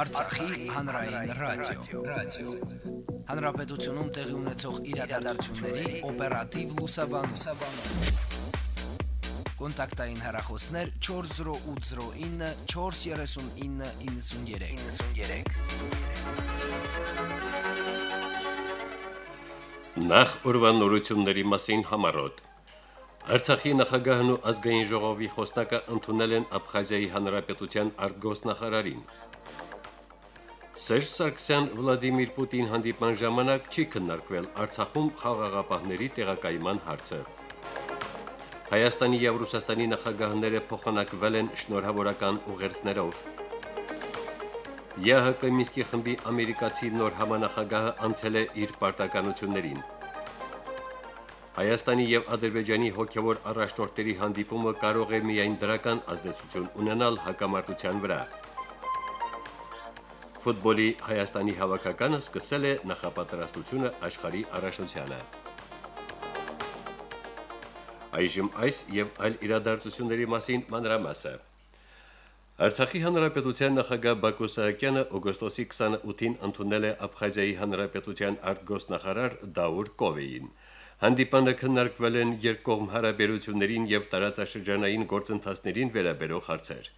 Արցախի հանրային ռադիո, ռադիո։ Հանրապետությունում տեղի ունեցող իրադարձությունների օպերատիվ լուսաբանում։ Կոնտակտային հեռախոսներ 40809 43993։ 93։ Նախ ուրվան նորությունների մասին համարոտ։ Արցախի նախագահն ու ազգային ժողովի խոսնակը ընդունել են Աբխազիայի հանրապետության արտգոսնախարարին։ Սերժ Սարգսյան Վլադիմիր Պուտին հանդիպման ժամանակ չի քննարկվել Արցախում խաղաղապահների տեղակայման հարցը։ Հայաստանի եւ Ռուսաստանի նախագահները փոխանակվել են շնորհավորական ուղերձներով։ ԵՀԿ Միսկի խմբի ամերիկացի նոր համանախագահը անցել է իր պարտականություններին։ Հայաստանի եւ Ադրբեջանի հոգեվոր առաջնորդների հանդիպումը կարող է միայն դրական ազդեցություն ունենալ հակամարտության վրա։ Ֆուտբոլի Հայաստանի հավաքականը սկսել է նախապատրաստությունը աշխարհի առաջնությանը։ Այժմ այս եւ այլ իրադարձությունների մասին մանրամասը։ Արցախի հանրապետության նախագահ Բակո Սահակյանը օգոստոսի 28-ին ընդունել է Աբխազիայի հանրապետության արտգոսնախարար Դաուր Կովեին։ Հանդիպանը քննարկվել են երկկողմ հարաբերություններին եւ տարածաշրջանային գործընթացներին վերաբերող հարցեր։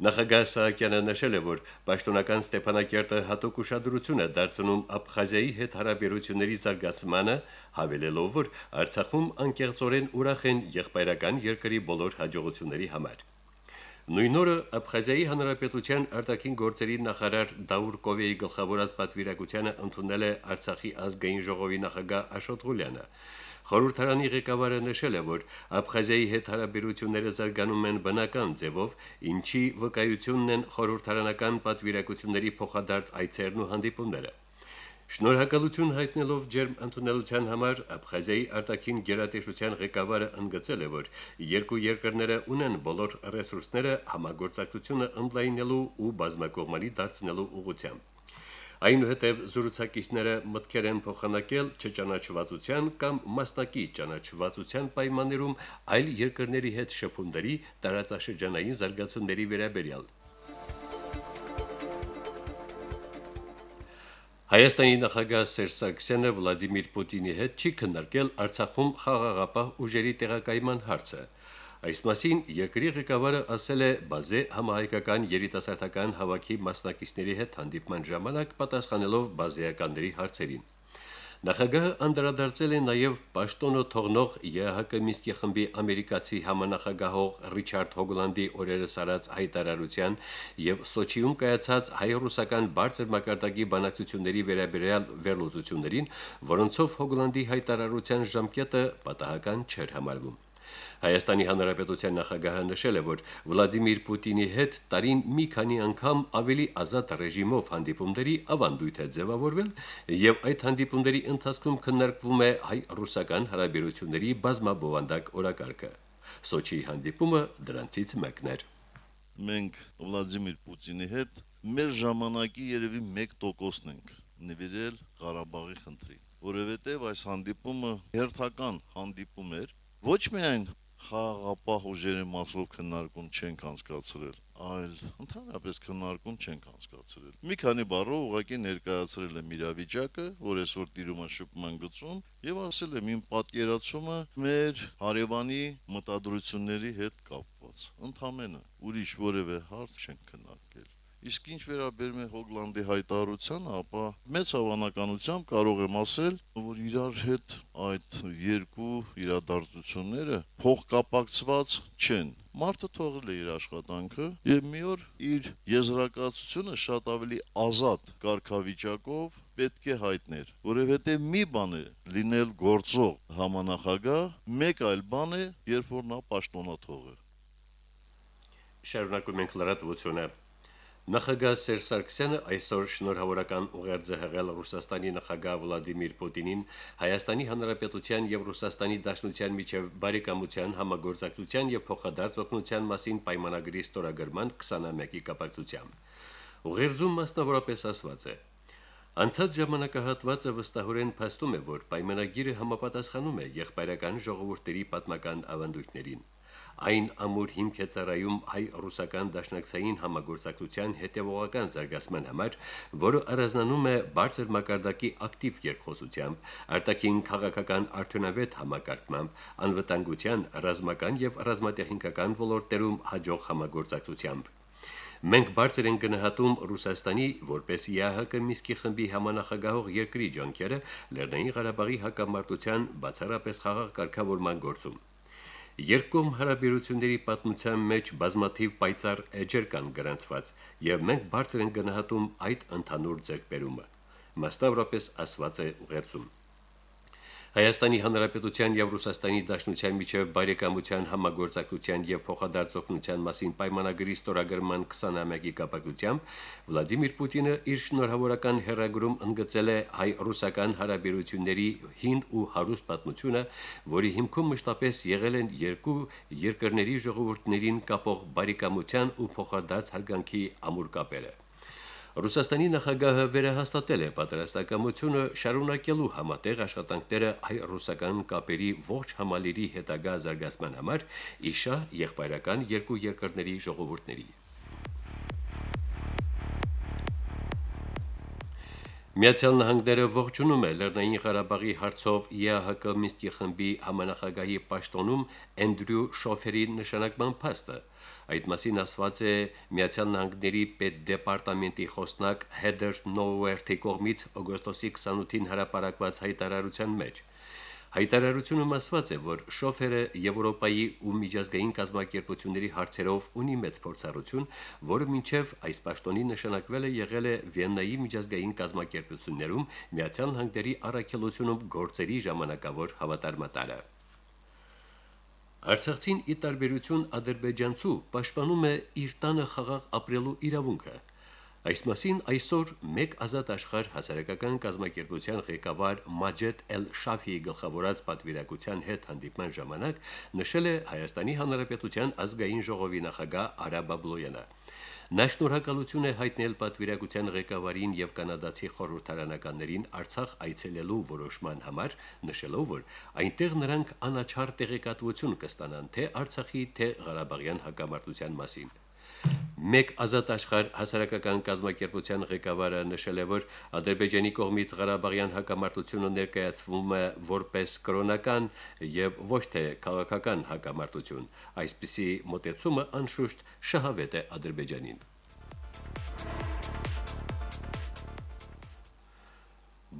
Նախագահ Սահակյանը նշել է, որ պաշտոնական Ստեփանակերտը հատուկ ուշադրություն է դարձնում Աբխազիայի հետ հարաբերությունների զարգացմանը, հավելելով, որ Արցախում անկեղծորեն ուրախ են եղբայրական երկրի բոլոր հաջողությունների համար։ Նույն օրը Աբխազիայի հանրապետության արտաքին գործերի նախարար Դաուր Կովեի գլխավորած պատվիրակությանը ընդունել է Արցախի ազգային ժողովի նախագահ Աշոտ Ղուլյանը։ Խորհրդարանի ղեկավարը նշել է, որ Աբխազիայի հետ հարաբերությունները զարգանում են բնական ձևով, ինչի վկայությունն են խորհրդարանական պատվիրակությունների փոխադարձ այցերն ու հանդիպումները։ Շնորհակալություն հայտնելով ջերմ ընդունելության համար Աբխազիայի արտաքին գերատեսչության ղեկավարը ընդգծել է, որ երկու երկրները ունեն բոլոր ռեսուրսները համագործակցությունը ընդլայնելու ու բազմակողմանի դարձնելու ուղղությամբ։ Այնուհետև զրուցակիցները մտքեր են փոխանակել չճանաչվածության կամ մասնակի ճանաչվածության պայմաններում այլ երկրների հետ շփումների տարածաշրջանային զարգացումների վերաբերյալ։ Հայաստանի նախագահ Սերժ Սարգսյանը Վլադիմիր Պուտինի հետ չի քննարկել Արցախում խաղաղապահ ուժերի տեղակայման հարցը։ Այս մասին երկրի ղեկավարը ասել է բազե համահայկական երիտասարդական հավաքի մասնակիցների հետ հանդիպման ժամանակ պատասխանելով բազեականների հարցերին։ Նախագահը անդրադարձել է նաև պաշտոնը թողնող ԵՀԿ Միսկի խմբի ամերիկացի համանախագահող Ռիչարդ Հոգլանդի օրերս արած հայտարարության եւ Սոչիում կայացած հայ-ռուսական բարձր մակարդակի բանակցությունների վերաբերյալ վերլուծություններին, որոնցով Հոգլանդի հայտարարության ժամկետը պատահական չէր համարվում։ Հայաստանի Հանրապետության նախագահը նշել է, որ Վլադիմիր Պուտինի հետ տարին մի քանի անգամ ավելի ազատ ռեժիմով հանդիպումների ավանդույթ է ձևավորվել, եւ այդ հանդիպումների ընթացքում քննարկվում է հայ-ռուսական հարաբերությունների բազմաբովանդակ օրակարգը։ Սոչիի հանդիպումը դրանցից մեկն էր։ Մենք Վլադիմիր Պուտինի հետ մեր ժամանակի երևի 1%-ն ենք նվիրել Ղարաբաղի խնդրին որովհետև այս հանդիպումը հերթական հանդիպում էր ոչ միայն խաղաղապահ ուժերի մասով քննարկում չենք անցկացրել, այլ ընդհանրապես քննարկում չենք անցկացրել։ Մի քանի բառով ուղղակի ներկայացրել եմ իրավիճակը, որ այսօր տիրում է շփման գծում, եւ ասել եմ իմ պատկերացումը մեր հարևանի մտադրությունների հետ կապված։ Ընդհանրապես ուրիշ որևէ հարց չենք քննարկել։ Իսկ ինչ վերաբերում է Հոգլանդի հայտարարությանը, ապա մեծ հավանականությամբ կարող եմ ասել, որ իրար հետ այդ երկու իրադարձությունները փոխկապակցված չեն։ Մարդը թողել է իր աշխատանքը եւ մի օր իր եզրակացությունը շատ ավելի ազատ կարգավիճակով պետք է հայտներ, որովհետեւ մի բան է լինել գործող համանախագահ, մեկ այլ բան է, երբ որ նա պաշտոնաթող է։ Շարունակում ենք լրատվությունը։ Նախագահ Սերժ Սարգսյանը այսօր շնորհավորական ուղերձ է հղել Ռուսաստանի նախագահ Վլադիմիր Պուտինին Հայաստանի Հանրապետության եւ Ռուսաստանի Դաշնության միջև բարեկամության, համագործակցության եւ փոխադարձ օգնության մասին պայմանագրի ստորագրման 21-ի կապակցությամբ։ Ուղերձում մասնավորապես ասված է. Անցած ժամանակահատվածը վստահորեն փաստում է, որ պայմանագիրը համապատասխանում է եղբայրական ժողովուրդների պատմական ավանդույթներին։ Այն ամուր հիմք է ծառայում հայ-ռուսական դաշնակցային համագործակցության հետևողական զարգացման համար, որը առանձնանում է բարձր մակարդակի ակտիվ երկխոսությամբ, արտաքին քաղաքական արդյունավետ համակարգմամբ, անվտանգության, ռազմական եւ ռազմատեխնիկական ոլորտերում հաջող համագործակցությամբ։ Մենք բարձր ենք գնահատում Ռուսաստանի որպես ԵԱՀԿ Միսկի խմբի համանախագահող երկրի ջանքերը Լեռնային Ղարաբաղի հակամարտության բացառապես խաղաղ կարգավորման գործում։ Երկկողմ հարաբերությունների պատմության մեջ բազմաթիվ պայծառ էջեր կան գրանցված, եւ մենք բարձր ենք գնահատում այդ ընդհանուր ձեռքբերումը։ Մասնավորապես ասված է ուղերձում։ Հայաստանի Հանրապետության եւ Ռուսաստանի Դաշնության միջև բարեկամության համագործակցության եւ փոխադարձօգնության մասին պայմանագրի ստորագրման 20-ամյակի կապակցությամբ Վլադիմիր Պուտինը իր շնորհավորական հերագրում ընդգծել է հայ-ռուսական հարաբերությունների հին ու հարուստ պատմությունը, որի հիմքում մշտապես եղել են երկու երկրների ժողովուրդներին կապող բարեկամության ու փոխադարձ հարգանքի ամուր կապերը։ Ռուսաստանի նախագահը վերահաստատել է պատրաստակամությունը շարունակելու համատեղ աշխատանքները հայ-ռուսական կապերի ողջ համալիրի հետագա զարգացման համար իշա եղբայրական երկու երկրների ժողովուրդների։ Միացյալ Նահանգները ողջունում է Լեռնային Ղարաբաղի հարցով ԵԱՀԿ Մինսկի խմբի համանախագահի պաշտոնում Էնդրյու Շոֆերի նշանակման փաստը։ Այդ մասին ասված է Միացյալ Նահանգների պետդեպարտամենտի խոսնակ Heather Nauert-ի կողմից օգոստոսի 28-ին հրապարակված հայտարարության մեջ։ Հայտարարությունում ասված է, որ շոֆերը Եվրոպայի ու միջազգային կազմակերպությունների հարցերով ունի մեծ փորձառություն, որը մինչև այս պաշտոնի նշանակվել է եղել է Վիեննայի միջազգային կազմակերպություններում Միացյալ Նահանգների առաքելությունում գործերի ժամանակավոր հավատարմատարը։ Արցախցին ի տարբերություն ադրբեջանցու պաշտպանում է իր տանը խաղաղ ապրելու իրավունքը։ Այս մասին այսօր մեկ ազատ աշխարհ հասարակական կազմակերպության ղեկավար Մաջեդ Էլ-Շաֆիի գլխավորած պատվիրակության հետ հանդիպման ժամանակ նշել է Հայաստանի Հանրապետության ազգային ժողովի նախագահ Արա Բաբլոյանը։ Նա շնորհակալություն է հայտնել պատվիրակության ղեկավարին եւ կանադացի խորհրդարանականներին Արցախ այցելելու որոշման համար, նշելով, որ այնտեղ նրանք անաչառ տեղեկատվություն կստանան թե Արցախի, թե Ղարաբաղյան հակամարտության մասին։ Մեկ ազատ աշխարհ հասարակական կազմակերպության ղեկավարը նշել է, որ Ադրբեջանի կողմից Ղարաբաղյան հակամարտությունը ներկայացվում է որպես կրոնական եւ ոչ թե քաղաքական հակամարտություն։ Այսպիսի մոտեցումը անշուշտ շահավետ է Ադրբեջանին։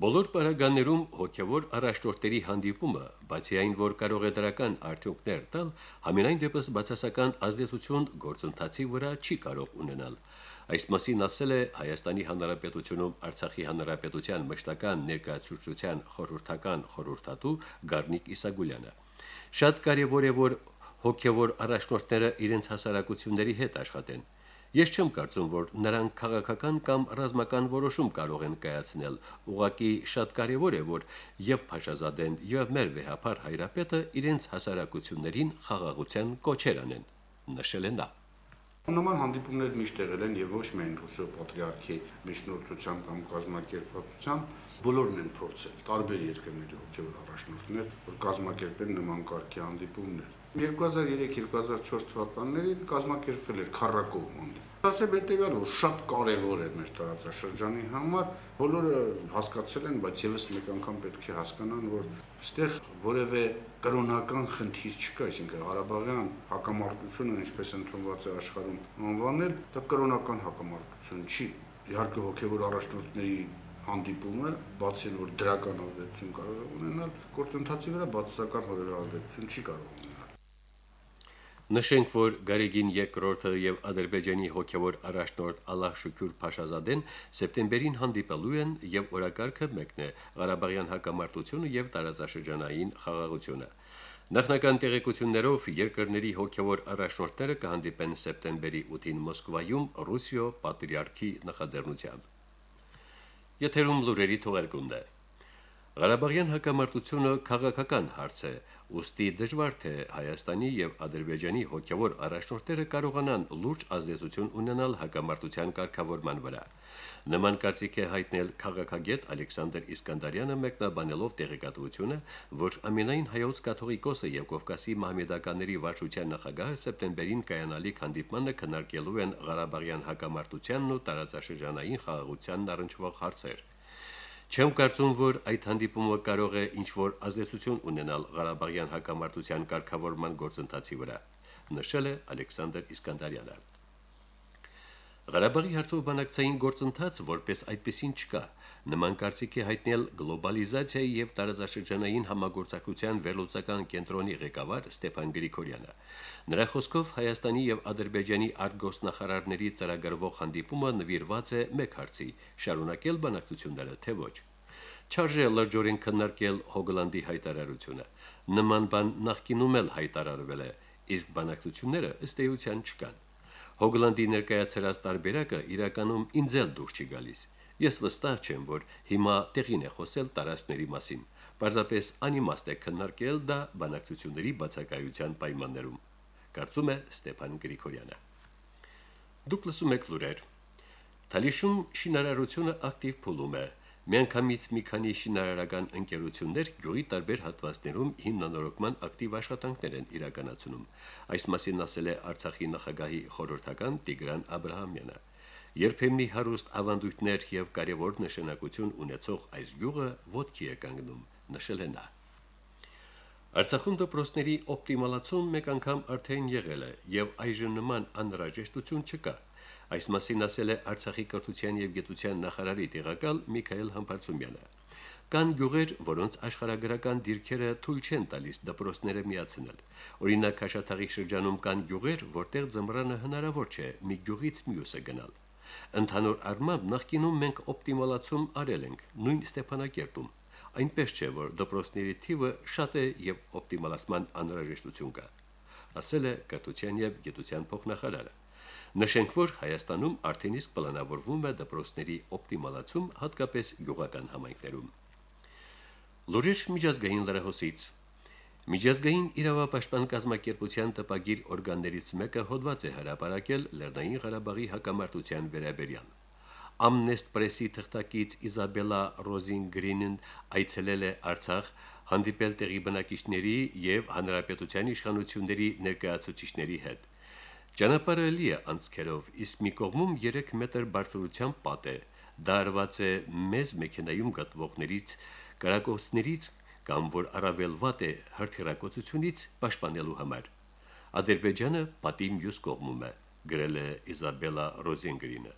Բոլոր պարագաներում հոգևոր առաջնորդների հանդիպումը, բացի այն, որ կարող է դրական արդյունքներ տալ, համենայն դեպս բացասական ազդեցություն գործընթացի վրա չի կարող ունենալ։ Այս մասին ասել է Հայաստանի Հանրապետությունում Արցախի Հանրապետության մշտական ներկայացուցչության խորհրդական խորհրդատու Գառնիկ Իսագուլյանը։ Շատ կարևոր է, որ հոգևոր առաջնորդները իրենց հասարակությունների հետ աշխատեն Ես չեմ կարծում, որ նրանք քաղաքական կամ ռազմական որոշում կարող են կայացնել։ Ուղղակի շատ կարևոր է, որ եւ Փաշազադեն, եւ մեր վեհապար հայրապետը իրենց հասարակություններին խաղաղության կոչեր անեն, նշել է նա. Նման հանդիպումներ միշտ եղել են եւ ոչ միայն ռուսո պատրիարքի միջնորդությամբ կամ կազմակերպվածությամբ, բոլորն են փորձել տարբեր երկրների հոգեոր առաջնորդներ, որ կազմակերպեն նման կարգի հանդիպումներ։ 2003-2004 թվականներին կազմակերպվել էր քարակով հանդիպում Ասեմ հետեւյալ, որ շատ կարևոր է մեր տարածաշրջանի համար, բոլորը հասկացել են, բայց եւս մեկ անգամ պետք է հասկանան, որ այստեղ որևէ կրոնական խնդիր չկա, այսինքն Ղարաբաղյան հակամարտությունը, ինչպես ընդունված է աշխարհում անվանել, դա կրոնական հակամարտություն չի։ Իհարկե հոգեվոր առաջնորդների հանդիպումը, բացի որ դրական ազդեցություն կարող ունենալ, գործընթացի վրա բացասական որևէ ազդեցություն չի կարող ունենալ։ Նշենք, որ Գարեգին II-ը եւ Ադրբեջանի հոգեվոր առաջնորդ Ալլահ Շուքյուր Փաշազադեն սեպտեմբերին հանդիպելու են եւ օրակարգը մեկն է Ղարաբաղյան հակամարտությունը եւ տարածաշրջանային խաղաղությունը։ Նախնական տեղեկություններով երկրների հոգեվոր առաջնորդները կհանդիպեն սեպտեմբերի 8-ին Մոսկվայում Ռուսիո պատրիարքի նախաձեռնությամբ։ Եթերում լուրերի թողարկումն է։ Ղարաբաղյան հակամարտությունը քաղաքական հարց է, Ոստի դժվար թե Հայաստանի եւ Ադրբեջանի հոգեվոր առաջնորդները կարողանան լուրջ ազդեցություն ունենալ հակամարտության կարգավորման վրա։ Նման կարծիք է հայտնել քաղաքագետ Ալեքսանդր Իսկանդարյանը մեկնաբանելով տեղեկատվությունը, որ ամենայն հայոց կաթողիկոսը եւ Կովկասի մահմեդականների վարչության նախագահը սեպտեմբերին կայանալիք հանդիպմանը քննարկելու են Ղարաբաղյան հակամարտությանն ու տարածաշրջանային խաղաղությանն առնչվող հարցեր։ Չեմ կարծում, որ այդ հանդիպումը կարող է ինչ-որ ազդեցություն ունենալ Ղարաբաղյան հակամարտության կարգավորման գործընթացի վրա, նշել է Ալեքսանդր Իսկանդարյանը։ Ղարաբաղի հարցով բանակցային գործընթաց որպես այդպեսին չկա։ Նման կարծիք է հայտնել գլոբալիզացիայի եւ տարածաշրջանային համագործակցության վերլուծական կենտրոնի ղեկավար Ստեփան Գրիգորյանը։ Նրա խոսքով Հայաստանի եւ Ադրբեջանի արտգոսնախարարների ծրագրվող հանդիպումը նվիրված է մեկ հարցի՝ շարունակել բանակցությունները թե ոչ։ Չարժե լրջորեն քննարկել Հոգլանդի հայտարարությունը։ Նման բան նախկինում էլ հայտարարվել է, իսկ բանակցությունները ըստ էության չկան։ Հոգլանդի ներկայացրած տարբերակը իրականում ինձ էլ դուր չի գալիս։ Ես վստահ չեմ, որ հիմա տեղին է խոսել տարածքների մասին։ Պարզապես անիմաստ է քննարկել դա բանակցությունների բացակայության պայմաններում կարծում է Ստեփան Գրիգորյանը։ Դուք լսում եք լուրեր։ Թալիշում շինարարությունը ակտիվ փուլում է։ Միանգամից մի քանի շինարարական ընկերություններ գյուղի տարբեր հատվածներում հիմնանորոգման ակտիվ աշխատանքներ են իրականացնում։ Այս մասին ասել է Արցախի նախագահի խորհրդական Տիգրան Աբ รา համյանը։ Երբեմնի հարուստ ավանդույթներ եւ կարևոր նշանակություն ունեցող այս գյուղը ոդքի է կանգնում, նշել է նա. Արցախում դպրոցների օպտիմալացում մեկ անգամ արդեն եղել է եւ այժմ նման անհրաժեշտություն չկա։ Այս մասին ասել է Արցախի կրթության եւ գիտության նախարարի տեղակալ Միքայել Համբարձումյանը։ Կան գյուղեր, որոնց աշխարհագրական դիրքերը թույլ չեն տալիս դպրոցները միացնել։ Օրինակ Խաշաթաղի շրջանում կան գյուղեր, որտեղ ձմռանը հնարավոր չէ մի գյուղից մյուսը գնալ։ Ընդհանուր առմամբ նախկինում մենք օպտիմալացում արել ենք, նույն Ստեփանակերտում այնպես չէ, որ դպրոցների թիվը շատ է եւ օպտիմալացման անհրաժեշտություն կա, ասել է կրթության եւ գիտության փոխնախարարը։ Նշենք, որ Հայաստանում արդեն իսկ պլանավորվում է դպրոցների օպտիմալացում հատկապես գյուղական համայնքներում։ Լուրեր միջազգային լրահոսից Միջազգային իրավապաշտպան կազմակերպության տպագիր օրգաններից մեկը հոդված է հրապարակել Լեռնային Ղարաբաղի հակամարտության վերաբերյալ։ Amnesty Press-ի թղթակից Իզաբելա Ռոզինգրինն այցելել է Արցախ, հանդիպել տեղի բնակիչների եւ հանրապետության իշխանությունների ներկայացուցիչների հետ։ Ճանապարհը լի է անցքերով, իսկ մի կողմում 3 մետր բարձրությամբ պատ է։ Դա արված է մեծ մեքենայում գտնվողներից, կարակոսներից կամ որ առավել վատ է հրթիռակոծությունից պաշտպանելու համար։ Ադրբեջանը պատի մյուս կողմում է, գրել է Իզաբելա Ռոզինգրինը։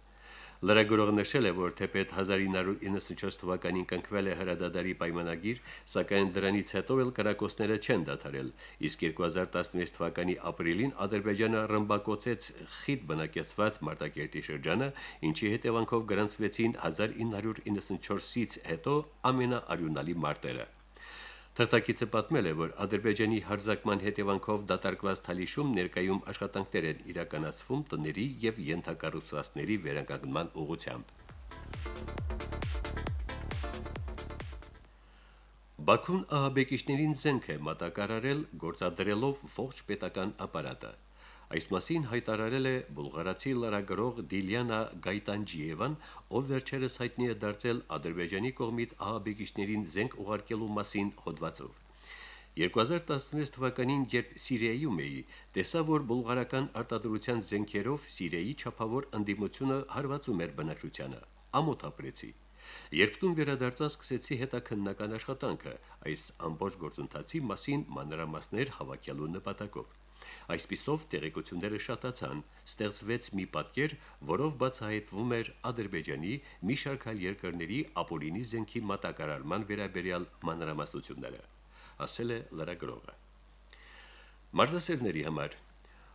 Լրագրողը նշել է, որ թեպետ 1994 թվականին կնքվել է հրադադարի պայմանագիր, սակայն դրանից հետո էլ կրակոցները չեն դադարել, իսկ 2016 թվականի ապրիլին Ադրբեջանը ռմբակոծեց խիտ բնակեցված Մարտակերտի շրջանը, ինչի հետևանքով գրանցվեցին 1994-ից հետո ամենաարյունալի մարտերը։ Թղթակիցը պատմել է, որ Ադրբեջանի հարձակման հետևանքով դատարկված Թալիշում ներկայում աշխատանքներ են իրականացվում տների եւ յենթակառուցվածքների վերականգնման ուղղությամբ։ Բաքուն ահաբեկիչներին զենք է մատակարարել գործադրելով ողջ պետական ապարատը։ Այս մասին հայտարարել է բուլղարացի լրագրող Դիլիանա Գայտանջիևան, ով վերջերս հայտնի է դարձել Ադրբեջանի կողմից ահաբեկիչներին զենք ուղարկելու մասին հոդվածով։ 2016 թվականին, երբ Սիրիայում էի, տեսա, որ բուլղարական արտադրության զենքերով Սիրիայի չափավոր ընդդիմությունը հարվածում էր բնակչությանը։ Ամոթ ապրեցի։ Երբ տուն վերադարձա, սկսեցի հետաքննական աշխատանքը այս ամբողջ գործընթացի մասին մանրամասներ հավաքելու նպատակով։ Այսպիսով տեղեկությունները շատացան, ստեղծվեց մի պատկեր, որով բացահայտվում էր Ադրբեջանի մի շարք այլ երկրների ապօրինի զենքի մատակարարման վերաբերյալ մանրամասնությունները, ասել է լրագրողը։ Մարզասերների համար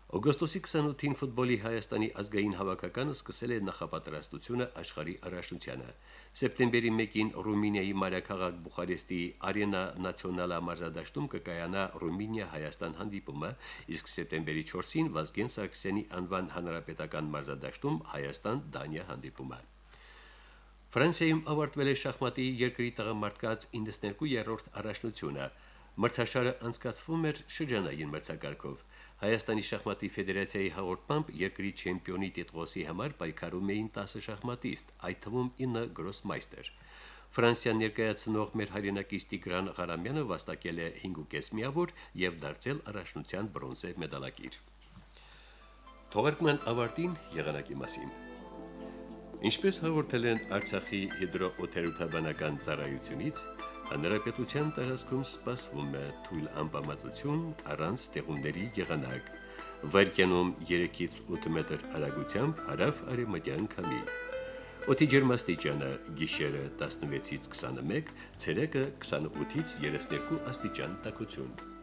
Օգոստոսի 28-ին ֆուտբոլի Հայաստանի ազգային հավաքականը սկսել է նախապատրաստությունը աշխարհի առաջնությանը։ Սեպտեմբերի 1-ին Ռումինիայի մայրաքաղաք Բուխարեստի Արենա Նացիոնալա մարզադաշտում կկայանա Ռումինիա-Հայաստան հանդիպումը, իսկ սեպտեմբերի 4-ին Վազգեն Սարգսյանի անվան հանրապետական մարզադաշտում Հայաստան-Դանիա հանդիպումը։ Ֆրանսիայում ավարտվել է շախմատի երկրի տղամարդկաց 92-րդ առաջնությունը։ Մրցաշարը անցկացվում էր շրջանային մրցակարգով։ Հայաստանի շախմատի ֆեդերացիայի հաղորդմամբ երկրի չեմպիոնի տիտղոսի համար պայքարում էին 10 շախմատիստ, այդ թվում 9 գրոսմայստեր։ Ֆրանսիան ներկայացնող մեր հայրենակից Տիգրան Ղարամյանը վաստակել է 5.5 միավոր եւ դարձել առաջնության բրոնզե մեդալակիր։ Թողարկման ավարտին եղանակի մասին։ Ինչպես հաղորդել են Արցախի հիդրոօթերոթաբանական ծառայությունից, Հանրապետության տարածքում սպասվում է թույլ անբավարարություն առանց տեղումների եղանակ։ Վարկյանում 3-ից 8 մետր արագությամբ հարավ արևմտյան քամի։ Օդի ջերմաստիճանը՝ գիշերը 16-ից 21, ցերեկը 28-ից 32 աստիճան տաքություն։